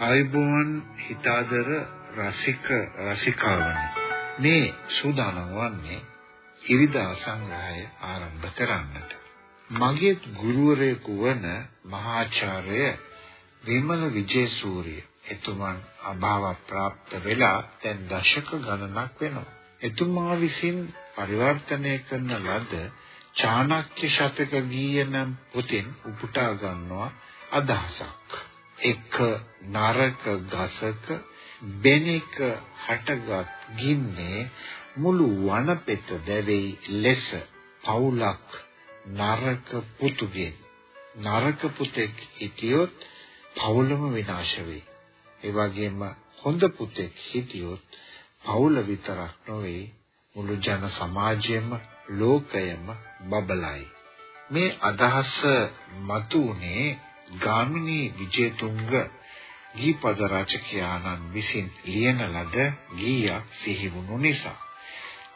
ආයුබෝවන් හිතාදර රසික රසිකාවනි මේ සූදානම් වන්නේ ඉරිදා සංග්‍රහය ආරම්භ කරන්නට මගේ ගුරුවරයෙකු වන මහාචාර්ය විමල විජේසූරිය එතුමන් අභාව પ્રાપ્ત වෙලා දැන් දශක ගණනක් වෙනවා එතුමා විසින් පරිවර්තනය කරන ලද චාණක්‍ය ශතක ගීය නම් පොතෙන් උපුටා ගන්නවා අදහසක් එක නරක ගසක බෙනෙක හටගත් ගින්නේ මුළු වනපෙත දැවෙයි ලෙස පවුලක් නරක පුතුගෙන් නරක පුතෙක් හිටියොත් පවුලම විනාශ වෙයි. ඒ වගේම හොඳ පුතෙක් හිටියොත් පවුල විතරක් නොවේ මුළු ජන සමාජයම ලෝකයම බබලයි. මේ අදහස මතුනේ ගාමිණී විජේතුංග ගීපද රචකයාණන් විසින් ලියන ලද ගීයක් සිහි වුණු නිසා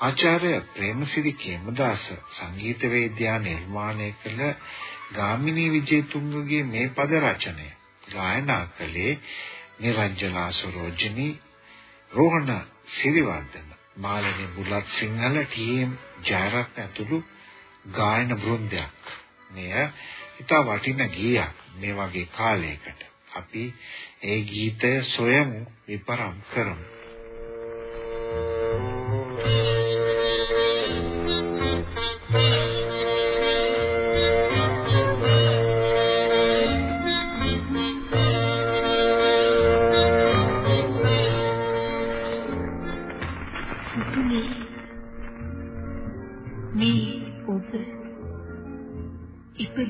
ආචාර්ය ප්‍රේමසිරි කේමදාස සංගීත වේදිකා නිර්මාණය කළ ගාමිණී විජේතුංගගේ මේ පද රචනය ගායනා කළේ නිරංජලා සරෝජිනී රෝහණ සිරිවර්ධන මාලිනී බුලත් සිංහල ටීඑම් ජයරත්න ඇතුළු ගායන බෘන්දයක්. මෙය ඉතා වටින ගීයක් මේ වගේ කාලයකට. අපි ඒ ගීතය සොයමු විපරම් කරමු.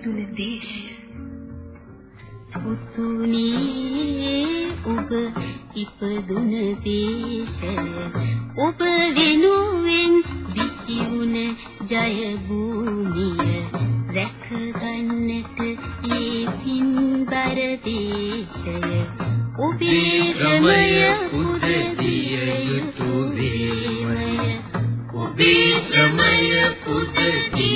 අවදිව පෙරමුණ ගනු මැන පුතුනි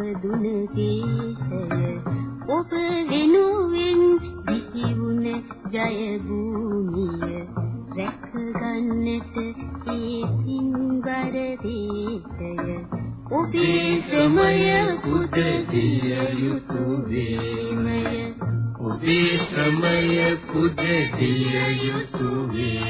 ඉපදුන දේශය ඔබ වෙනුවෙන් දිවි වුණ ජය භූමිය රැක ගන්නට ඒ සිංවර දේශය. ඔබේ ශ්‍රමය පුද දිය යුතු වේමය. ඔබේ ශ්‍රමය පුද දිය යුතු වේමය.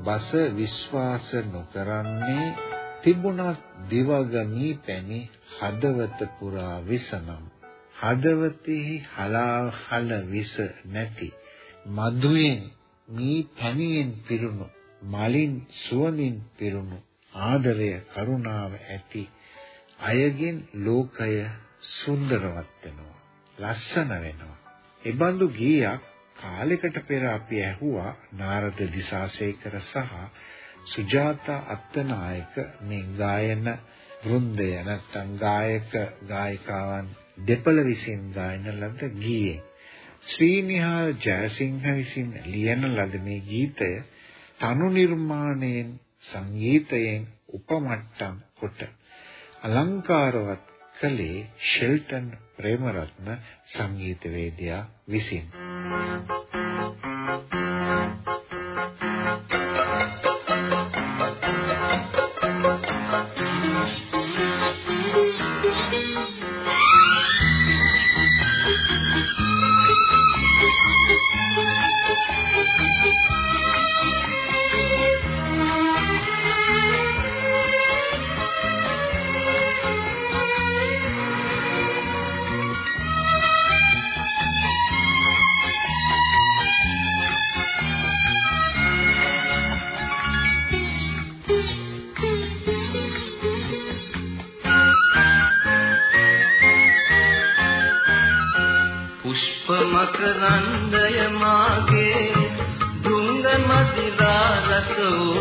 බස විශ්වාස නොකරන්නේ තිබුණත් දිවගමී පැණි හදවත පුරා විසනම් හදවතෙහි හලාහල විස නැති මధుයෙන් මී පැණියෙන් පිරුණු මලින් සුවඳින් පිරුණු ආදරය කරුණාව ඇති අයගෙන් ලෝකය සුන්දරවත් වෙනවා ලස්සන වෙනවා. ඒ බඳු ගීයක් කාලයකට පෙර අපි ඇහුවා නාරද දිසාසේකර සහ සුජාතා අත්තනායක මේ ගායන වෘන්දය නැත්නම් ගායක ගායිකාවන් දෙපළ විසින් ගායන ලද ගීයේ. ශ්‍රීනිහාල් ජයසිංහ විසින් ලියන ලද මේ ගීතය තනු නිර්මාණයෙන් සංගීතයෙන් උපමට්ටම් කොට අලංකාරවත් කළේ ෂෙල්ටන් ප්‍රේමරත්න සංගීතවේදියා විසින්. මකරන්දය මාගේ දුංග මදිරා රසෝගේ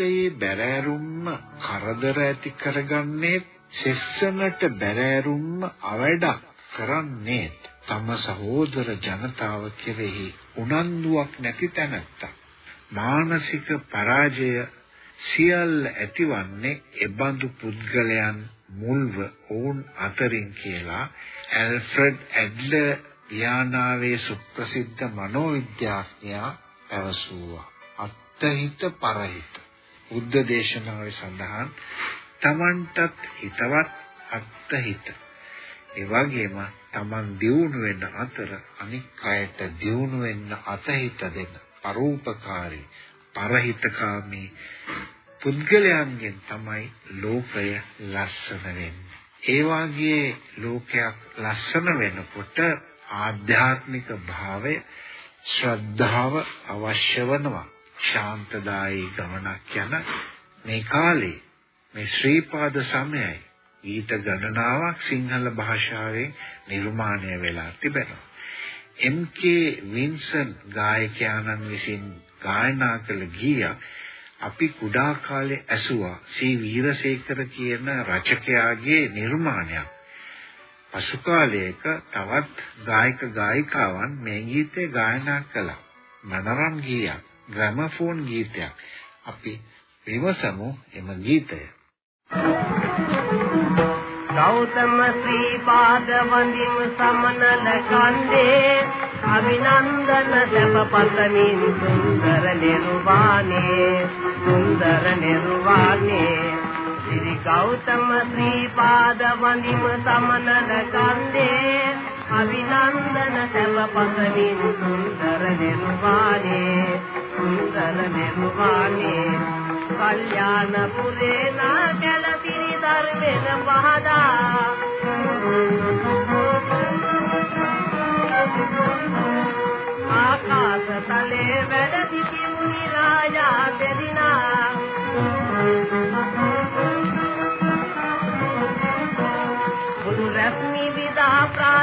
ජීවිතයේ බැරෑරුම්ම කරදර ඇති කරගන්නේ සෙස්සනට බැරෑරුම්ම අවඩක් කරන්නේ තම සහෝදර ජනතාව කෙරෙහි උනන්දුවක් නැති තැනැත්තා. මානසික පරාජය සියල්ල ඇතිවන්නේ එබඳු පුද්ගලයන් මුල්ව ඔවුන් අතරින් කියලා ඇල්ෆ්‍රඩ් ඇඩ්ලර් වියානාවේ සුප්‍රසිද්ධ මනෝවිද්‍යාඥයා පැවසුවා. අත්හිත පරහිත. බුද්ධ දේශනාවේ සඳහන් තමන්ටත් හිතවත් අත්හිත. ඒ වගේම තමන් දියුණු වෙන අතර අනික් අයට දියුණු වෙන්න අතහිත දෙන්න පරෝපකාරී පරහිතකාමී පුද්ගලයන්ගෙන් තමයි ලෝකය ලස්සන වෙන්නේ. ඒ වාගේ ලෝකයක් ලස්සන වෙනකොට ආධ්‍යාත්මික භාවය ශ්‍රද්ධාව අවශ්‍ය වෙනවා. ශාන්තදායී ගමනක් යන මේ කාලේ මේ ශ්‍රීපාද සමයයි ගීත ගණනාවක් සිංහල භාෂාවෙන් නිර්මාණය වෙලා තිබෙනවා. එම්.කේ. වින්සන් ගායකයාණන් විසින් ගායනා කළ ගීයක් අපි කුඩා කාලේ ඇසුවා සී වීරසේකර කියන රචකයාගේ නිර්මාණයක්. පසු කාලයක තවත් ගායක ගායිකාවන් මේ ගීතය ගායනා කළා. මනරම් ගීයක්, ග්‍රැමෆෝන් ගීතයක්. අපි විමසමු එම ගීතය. ගෞතම ශ්‍රී පාද වඳිමු සමනල කන්දේ අභිනන්දන සැප පතමින් සුන්දර නිර්වාණේ සුන්දර නිර්වාණේ ශ්‍රී ගෞතම ශ්‍රී පාද වඳිම සමනල කන්දේ අභිනන්දන සැප පතමින් සුන්දර නිර්වාණේ සුන්දර නිර්වාණේ. කල්යාණ පුරේ නා කැලපිරි ධර්මෙන පහදා. ආකාශ තලේ වැඩ සිටි මුනි රාජා දෙදිනා.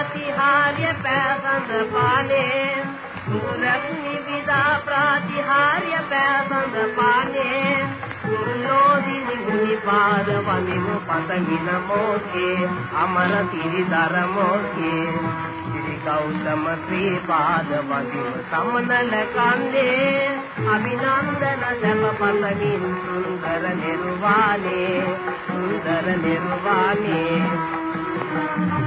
ප්‍රාතිහාර්ය පැසඳ පානේ බුදු රත්නි විදා ප්‍රාතිහාර්ය පැසඳ පානේ කුරුලෝදිනි මුනි පාද වඳිමු පතමින මොකේ. අමර තිරිදර මොකේ. ගෞතම ශ්‍රී පාද වදින සමනල කන්දේ. අභිනන්දන සැප පතමින් සුන්දර නිර්වාණේ. සුන්දර නිර්වාණේ. සමන්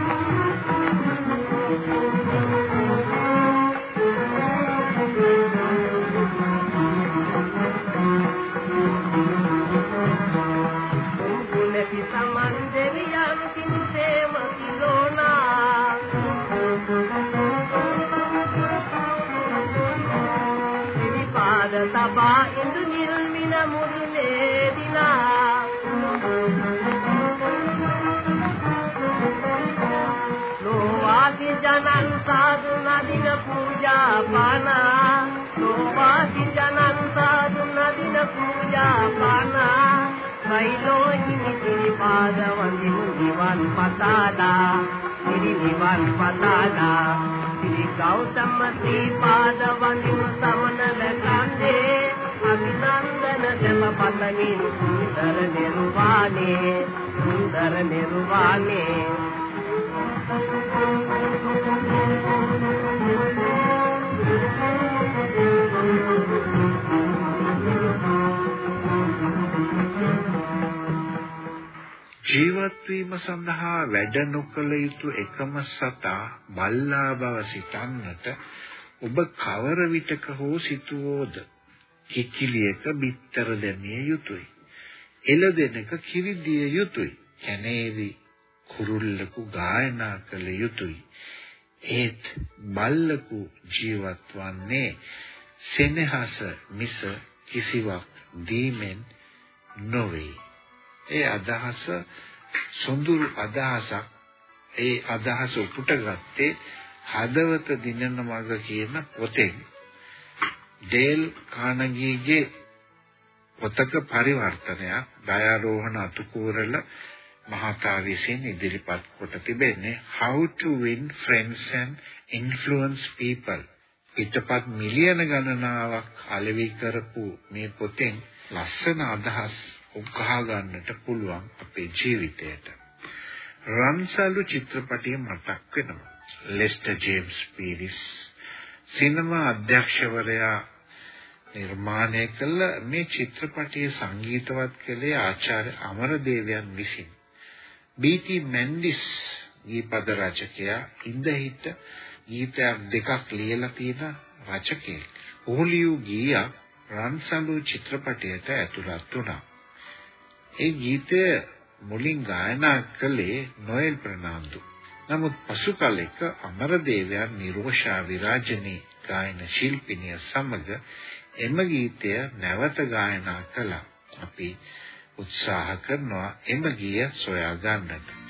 පූජා පානා ලෝවාසි ජනන් සාදු නදින පූජා පානා මයිලෝ හිමිතිරි පාද වඳිමු නිවන් පතාලා නිරි නිවන් පතාලා ශ්‍රී ගෞතම ශ්‍රී පාද වඳිමු සමනල කන්දේ අභිනන්දන දෙම පතමින් සුන්දර නිර්වාණේ සුන්දර ජීවත් වීම සඳහා වැඩ නොකළ යුතු එකම සතා බල්ලා බව සිතන්නට ඔබ කවර විටක හෝ සිතුවෝද? කිකිලියක බිත්තර දැමිය යුතුය. එළදෙනක කිරි දිය යුතුය. කැනේරි කුරුල්ලකු ගායනා කළ යුතුය. ඒත් බල්ලකු ජීවත් වන්නේ සෙනෙහස මිස කිසිවක් දීමෙන් නොවේ. ඒ අදහස සොඳුරු අදහසක්. ඒ අදහස උපුටගත්තේ හදවත දිනන මඟ කියන පොතෙන්. ඩේල් කානගීගේ පොතක පරිවර්තනයක් දයාරෝහණ අතුකෝරල මහතා විසින් ඉදිරිපත් කොට තිබෙන්නේ. How to win friends and influence people. පිටපත් මිලියන ගණනාවක් අලෙවි කරපු මේ පොතෙන් ලස්සන අදහස් උකහා ගන්නට පුළුවන් අපේ ජීවිතයට. රන්සලු චිත්‍රපටිය මතක් වෙනවා. ලෙස්ටර් ජේම්ස් පීරිස් සිනමා අධ්‍යක්ෂවරයා නිර්මාණය කළ මේ චිත්‍රපටයේ සංගීතවත් කළේ ආචාර්ය අමරදේවයන් විසින්. බීටි මෙන්ඩිස් ගීපද රචකයා ඉඳහිට ගීතයක් දෙකක් ලියලා තියෙන රචකයෙක්. ඔහු ලියූ ගීයක් රන්සඳු චිත්‍රපටයට ඇතුළත් වුණා. ඒ ගීතය මුලින් ගායනා කළේ නොයල් ප්‍රනාන්දු. නමුත් පසු කලෙක අමරදේවයන් නිරෝෂා විරාජනී ගායන ශිල්පිනිය සමග එම ගීතය නැවත ගායනා කළා. අපි උත්සාහ කරනවා එම ගීය සොයා ගන්නට.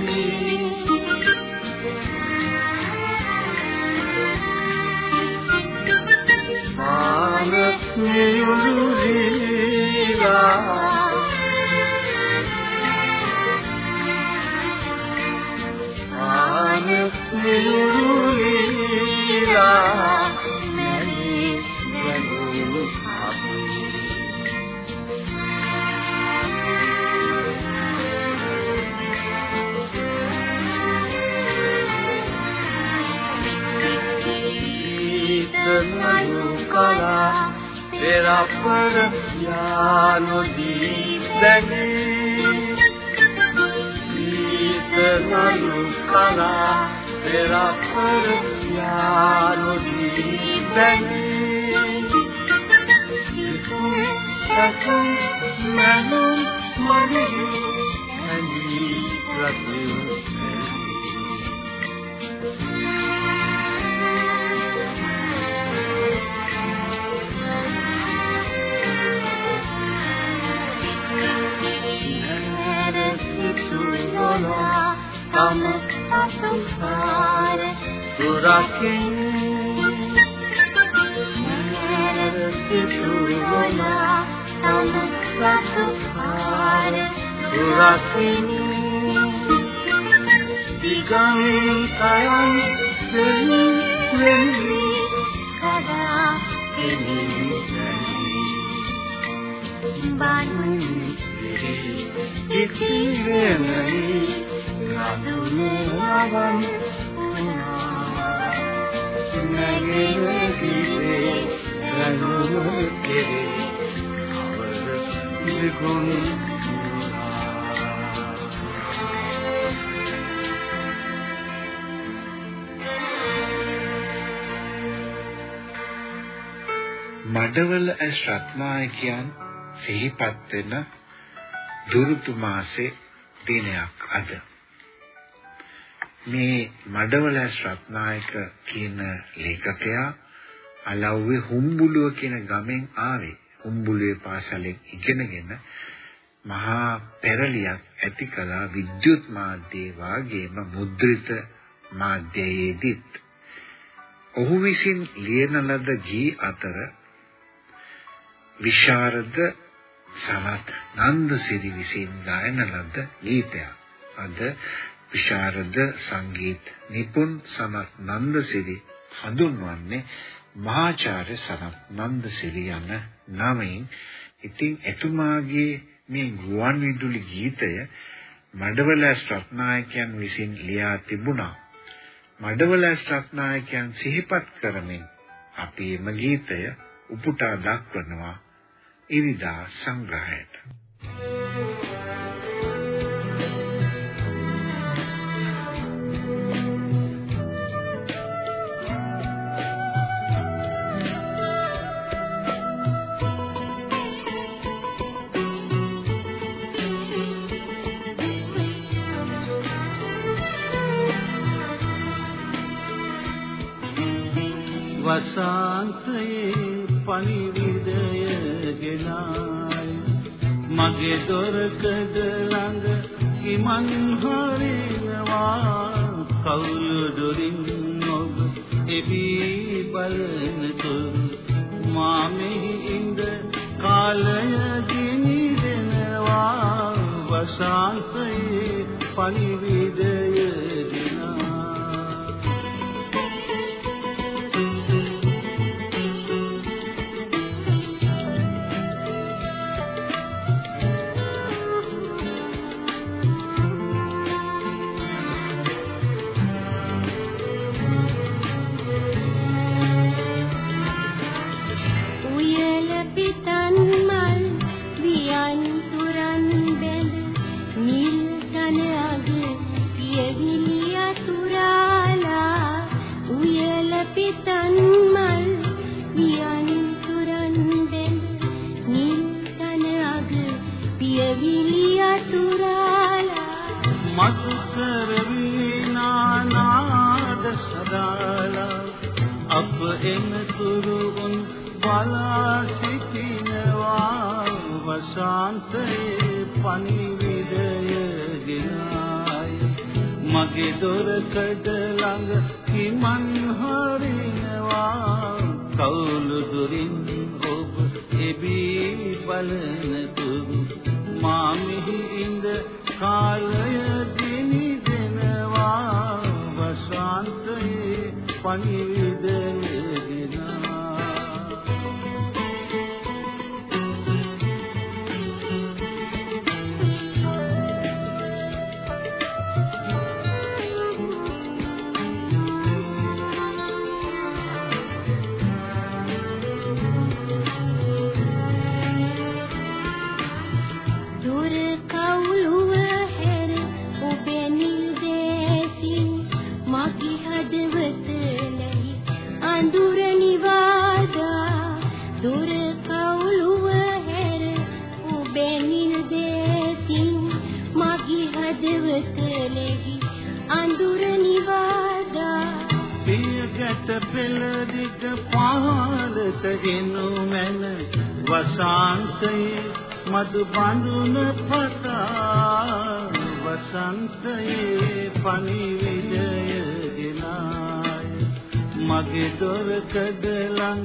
දීලා මානස් නියුරු දීලා කලා පෙරපර යානොදී දැනේ සීතනලු කලා පෙරපර යානොදී දැනේ සතුන් මනුන් මනියු සුරකින් සිතුවනා තම සතුහාර සුරකින් දිගන් කයන් දෙවි වෙලි කඩා එමින් බන් ඉතිරෙනයි දුනවන් නගේ දිසේ රණු කෙරේ අවර දිගුණ මඩවල ඇස් රත්නායකයන් සිහිපත් වෙන දුරුතු මාසේ දිනයක් අද. මේ මඩවලස් රත්නායක කියන ලේඛකයා අලව්වේ හුම්බුලුව කියන ගමෙන් ආවේ. හුම්බුලුවේ පාසලෙන් ඉගෙනගෙන මහා පෙරලියක් ඇති කළා විද්‍යුත් මාධ්‍යයේ වාගේම මුද්‍රිත මාධ්‍යයේදීත්. ඔහු විසින් ලියන ලද ගී අතර විශාරද සමත් නන්දසිරි විසින් ගායන ලද ගීතයක්. අද විශාරද සංගීත නිපුන් සනත් නන්දසිරි හඳුන්වන්නේ මහාචාර්ය සනත් නන්දසිරි යන නමෙන්. ඉතින් එතුමාගේ මේ ගුවන් විදුලි ගීතය මඩවලස් රත්නායකයන් විසින් ලියා තිබුණා. මඩවලස් රත්නායකයන් සිහිපත් කරමින් අපි එම ගීතය උපුටා දක්වනවා. ඉරිදා සංග්‍රහයට. වසන්තයේ පණිවිඩය ගෙනායි. මගේ දොරකඩ ළඟ ඉමන් හරිනවා කවුළු දොරින් ඔබ එබී බලනතුරු මා මෙහි ඉඳ කාලය ගිනිදෙනවා. වසන්තයේ පණිවිඩය වසන්තයේ පණිවිඩය ගෙනායි. මගේ දොරකඩ ළඟ කිමන් හරිනවා. කවුළු දුරින් ඔබ එබී බලනතුරු මා මෙහි ඉඳ කාලය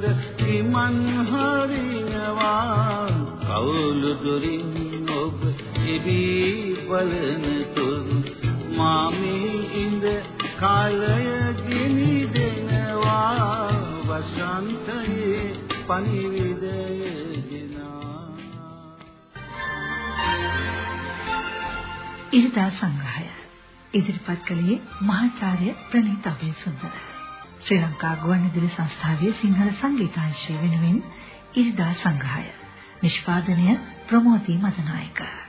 ළඟ ඉමන් හරිනවා. කවුළු දුරින් ඔබ ඉබී බලන තුරු මාමී ඉඳ කාලය ගිනි දෙනවා. වසන්තයේ පණිවිඩය ඉරිදා සංග්‍රහය. ඉදිරිපත් කළේ මහාචාර්ය ප්‍රණීත අබේසුන්දර. ශ්‍රී ලංකා ගුවන්විදුලි සංස්ථාවේ සිංහල සංගීතාංශය වෙනුවෙන් ඉරිදා සංග්‍රහය. නිෂ්පාදනය ප්‍රමෝදී මදනායක.